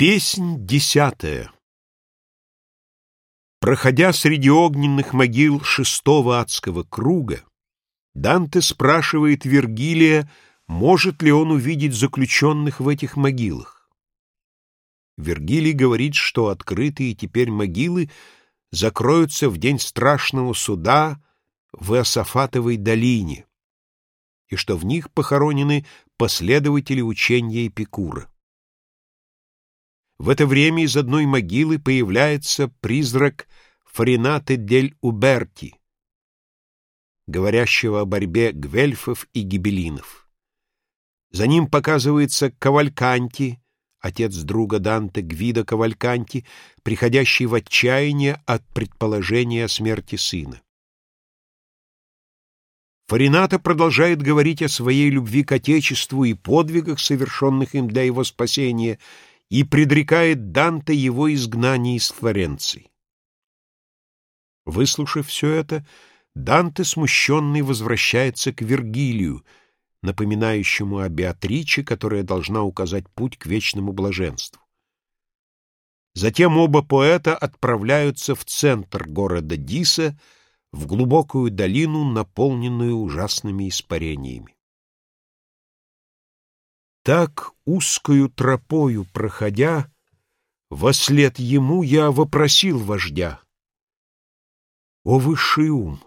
Песнь десятая Проходя среди огненных могил шестого адского круга, Данте спрашивает Вергилия, может ли он увидеть заключенных в этих могилах. Вергилий говорит, что открытые теперь могилы закроются в день страшного суда в Иосафатовой долине, и что в них похоронены последователи учения Эпикура. В это время из одной могилы появляется призрак Фаринаты дель Уберти, говорящего о борьбе гвельфов и гибелинов. За ним показывается Кавальканти, отец друга Данте Гвида Кавальканти, приходящий в отчаяние от предположения о смерти сына. Фарината продолжает говорить о своей любви к Отечеству и подвигах, совершенных им для его спасения, и предрекает Данте его изгнание из Флоренции. Выслушав все это, Данте, смущенный, возвращается к Вергилию, напоминающему о Беатриче, которая должна указать путь к вечному блаженству. Затем оба поэта отправляются в центр города Диса, в глубокую долину, наполненную ужасными испарениями. Так, узкою тропою проходя, Вослед ему я вопросил вождя. О высший ум,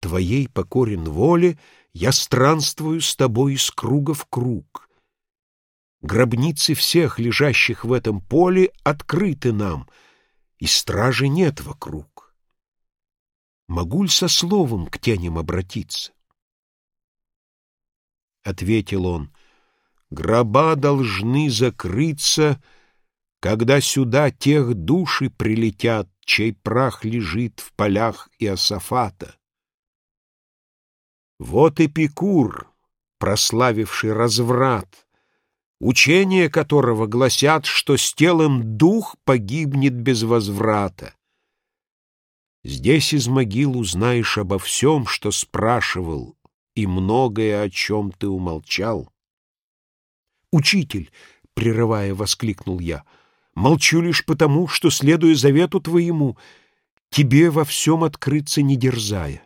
твоей покорен воле, Я странствую с тобой из круга в круг. Гробницы всех, лежащих в этом поле, Открыты нам, и стражи нет вокруг. Могу ли со словом к теням обратиться? Ответил он — Гроба должны закрыться, когда сюда тех души прилетят, чей прах лежит в полях Иосафата. Вот Эпикур, прославивший разврат, учение которого гласят, что с телом дух погибнет без возврата. Здесь из могил узнаешь обо всем, что спрашивал, и многое, о чем ты умолчал. «Учитель!» — прерывая, воскликнул я. «Молчу лишь потому, что, следуя завету твоему, тебе во всем открыться не дерзая».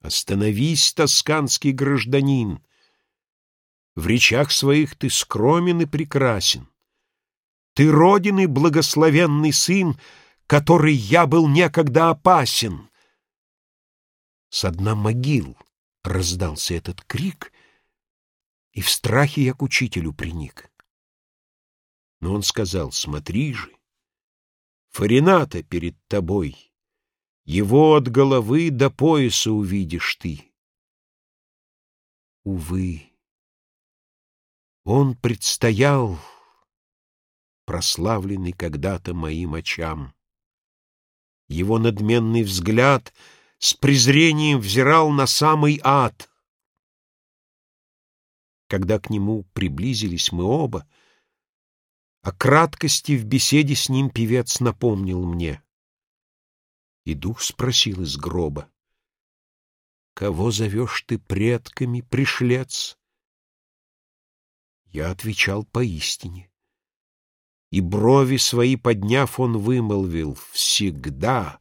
Остановись, тосканский гражданин! В речах своих ты скромен и прекрасен. Ты родины благословенный сын, который я был некогда опасен. С дна могил раздался этот крик, и в страхе я к учителю приник. Но он сказал, смотри же, Фарината перед тобой, его от головы до пояса увидишь ты. Увы, он предстоял, прославленный когда-то моим очам. Его надменный взгляд с презрением взирал на самый ад. Когда к нему приблизились мы оба, о краткости в беседе с ним певец напомнил мне. И дух спросил из гроба, «Кого зовешь ты предками, пришлец?» Я отвечал поистине. И брови свои подняв, он вымолвил, «Всегда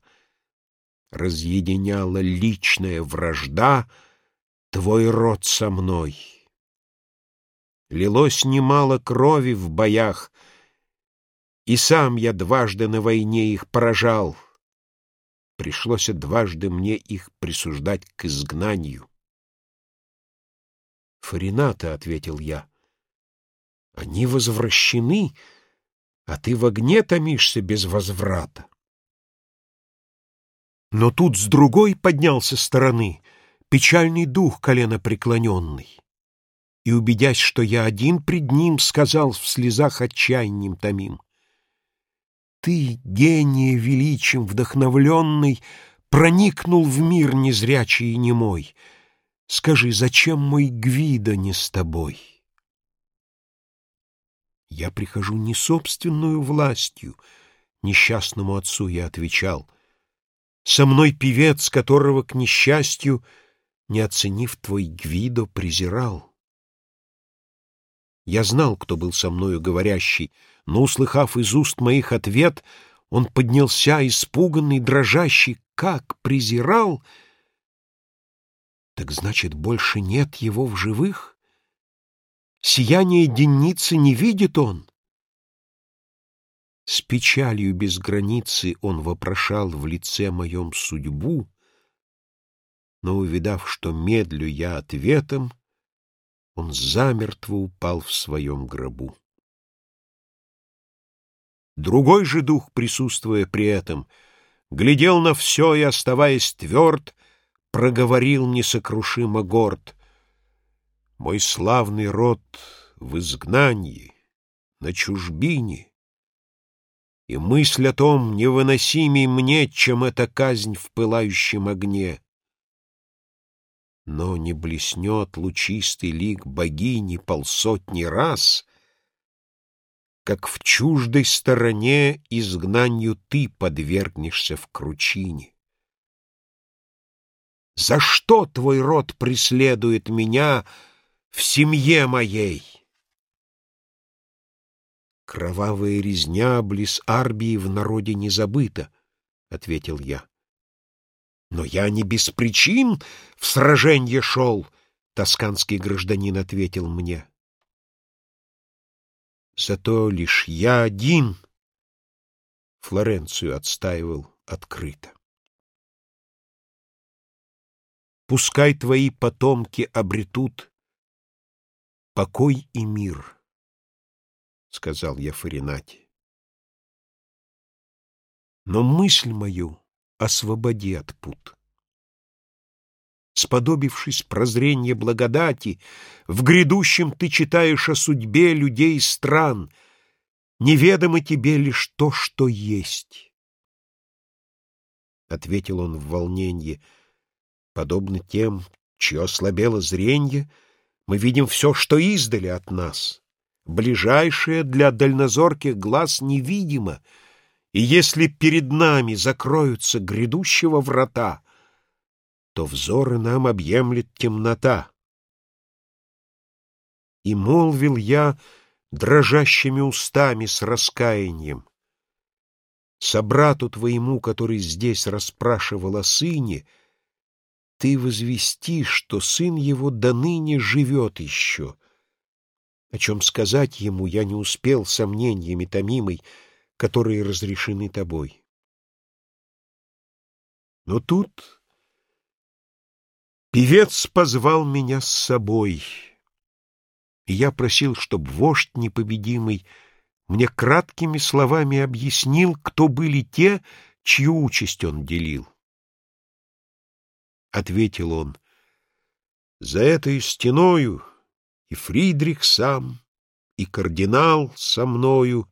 разъединяла личная вражда твой род со мной». Лилось немало крови в боях, И сам я дважды на войне их поражал. Пришлось дважды мне их присуждать к изгнанию. «Фарината», — ответил я, — «они возвращены, а ты в огне томишься без возврата». Но тут с другой поднялся стороны печальный дух колено преклоненный и, убедясь, что я один пред ним, сказал в слезах отчаянием томим. Ты, гения величием вдохновленный, проникнул в мир незрячий и немой. Скажи, зачем мой Гвида не с тобой? Я прихожу не собственную властью, несчастному отцу я отвечал. Со мной певец, которого, к несчастью, не оценив твой Гвидо, презирал. Я знал, кто был со мною говорящий, но, услыхав из уст моих ответ, он поднялся, испуганный, дрожащий, как презирал. Так значит, больше нет его в живых? Сияние денницы не видит он? С печалью без границы он вопрошал в лице моем судьбу, но, увидав, что медлю я ответом, он замертво упал в своем гробу. Другой же дух, присутствуя при этом, глядел на все и, оставаясь тверд, проговорил несокрушимо горд. Мой славный род в изгнании, на чужбине, и мысль о том невыносимей мне, чем эта казнь в пылающем огне. Но не блеснет лучистый лик богини полсотни раз, как в чуждой стороне изгнанию ты подвергнешься в кручине. За что твой род преследует меня в семье моей? Кровавая резня близ Арбии в народе не забыта, — ответил я. Но я не без причин в сраженье шел, — тосканский гражданин ответил мне. Зато лишь я один Флоренцию отстаивал открыто. Пускай твои потомки обретут покой и мир, — сказал я Фаринате. Но мысль мою освободи от пут сподобившись прозрения благодати, в грядущем ты читаешь о судьбе людей и стран, неведомо тебе лишь то, что есть. Ответил он в волнении, подобно тем, чье ослабело зренье, мы видим все, что издали от нас. Ближайшее для дальнозорких глаз невидимо, и если перед нами закроются грядущего врата — то взоры нам объемлет темнота. И молвил я дрожащими устами с раскаянием. Собрату твоему, который здесь расспрашивал о сыне, ты возвести, что сын его до ныне живет еще. О чем сказать ему я не успел сомнениями томимой, которые разрешены тобой. Но тут Певец позвал меня с собой, и я просил, чтоб вождь непобедимый мне краткими словами объяснил, кто были те, чью участь он делил. Ответил он, за этой стеною и Фридрих сам, и кардинал со мною,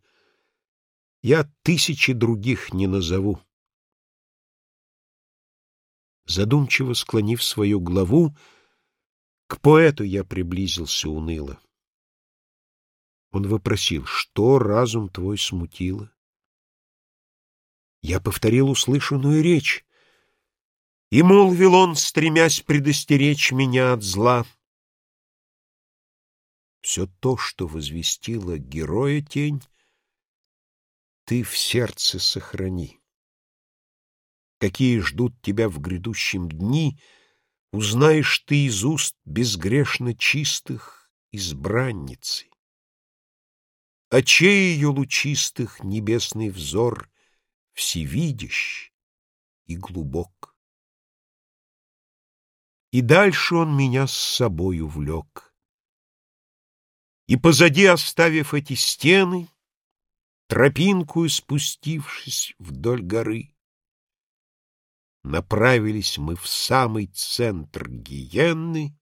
я тысячи других не назову. Задумчиво склонив свою главу, к поэту я приблизился уныло. Он вопросил, что разум твой смутило? Я повторил услышанную речь, и молвил он, стремясь предостеречь меня от зла. Все то, что возвестило героя тень, ты в сердце сохрани какие ждут тебя в грядущем дни, узнаешь ты из уст безгрешно чистых избранницы. Очей ее лучистых небесный взор всевидящ и глубок. И дальше он меня с собою влек. И позади, оставив эти стены, тропинкую спустившись вдоль горы, направились мы в самый центр гиенны,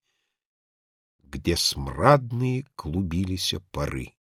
где смрадные клубились пары.